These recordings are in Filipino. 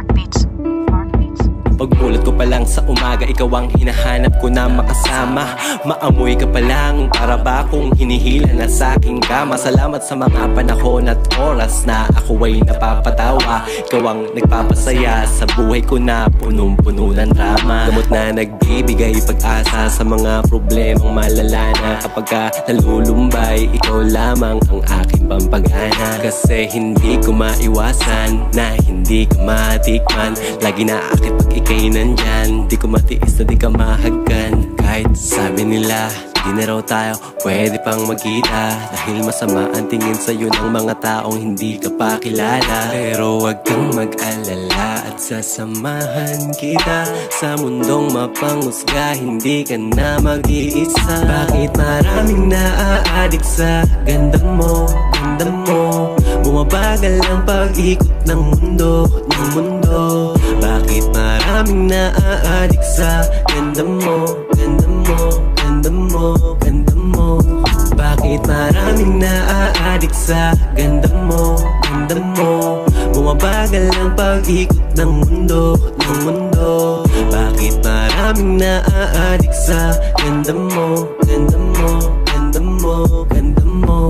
Mark Beats. Mark Beats. Pagmulat ko pa lang sa umaga Ikaw ang hinahanap ko na makasama Maamoy ka pa lang Para ba kung hinihila na sa aking kama Salamat sa mga panahon at oras Na ako ay napapatawa Ikaw ang nagpapasaya Sa buhay ko na punong-puno ng drama Gamot na nagbibigay pag-asa Sa mga problemang malala na Kapag ka nalulumbay Ikaw lamang ang aking pampagana. Kasi hindi ko maiwasan Na hindi ka matikman. Lagi na akit pag ikay nandyan. Di ko matiis na di ka mahagkan Kahit sabi nila Di na raw tayo pwede pang magkita. Dahil masama ang tingin sa'yo ng mga taong hindi ka pa kilala. Pero wag kang mag-alala at sasamahan kita. Sa mundong mapangusga, hindi ka na mag-iisa. Bakit maraming naaadik sa ganda mo, ganda mo? Bumabagal ang pag-ikot ng mundo, ng mundo. Bakit maraming naaadik sa ganda mo, maraming naaadik sa ganda mo, ganda mo. Bumabagal ang pag-ikot ng mundo, ng mundo. Bakit maraming naaadik sa ganda mo, ganda mo, ganda mo, ganda mo?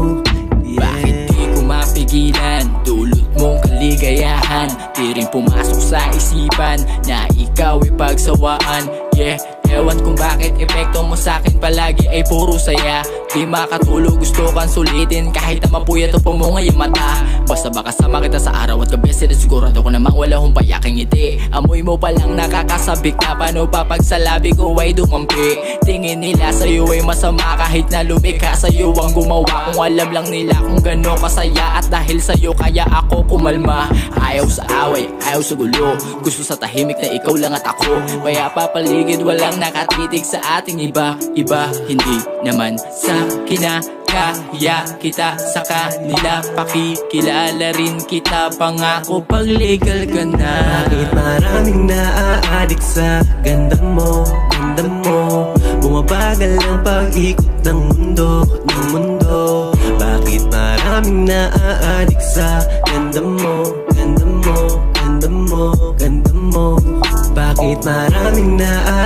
Yeah. Bakit di ko mapigilan? Dulot mong kaligayahan. Di rin pumasok sa isipan Na ikaw ay pagsawaan. Yeah, ewan kung bakit epekto mo sa akin palagi ay puro saya. Di makatulog gusto kang sulitin. Kahit na mapuyat o pumungay ang mata. Basta baka sama kita sa araw at gabi Sinasigurado ko namang wala hong payaking ngiti. Amoy mo palang nakakasabik na Paano pa pag sa labi ko ay dumampi? Tingin nila sa'yo ay masama Kahit na lumikha. Sa'yo ang gumawa Kung alam lang nila kung gano'n kasaya. At dahil sa'yo kaya ako kumalma. Ayaw sa away, ayaw sa gulo. Gusto sa tahimik na ikaw lang at ako. Kaya papaligid walang nakatitig sa ating iba. Iba, hindi naman sa kinakaya kita. Sa kanila Pakikilala rin kita. Pangako pag legal ka na. Bakit maraming naaadik sa ganda mo, ganda mo? Bumabagal ang pag-ikot ng mundo, ng mundo. Bakit maraming naaadik sa ganda mo, ganda mo, ganda mo, ganda mo? Bakit maraming naaadik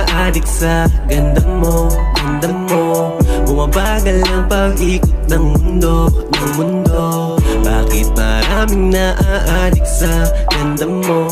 sa ganda mo, ganda mo. Bumabagal ang pag-ikot ng mundo, ng mundo. Bakit maraming naaadik sa ganda mo,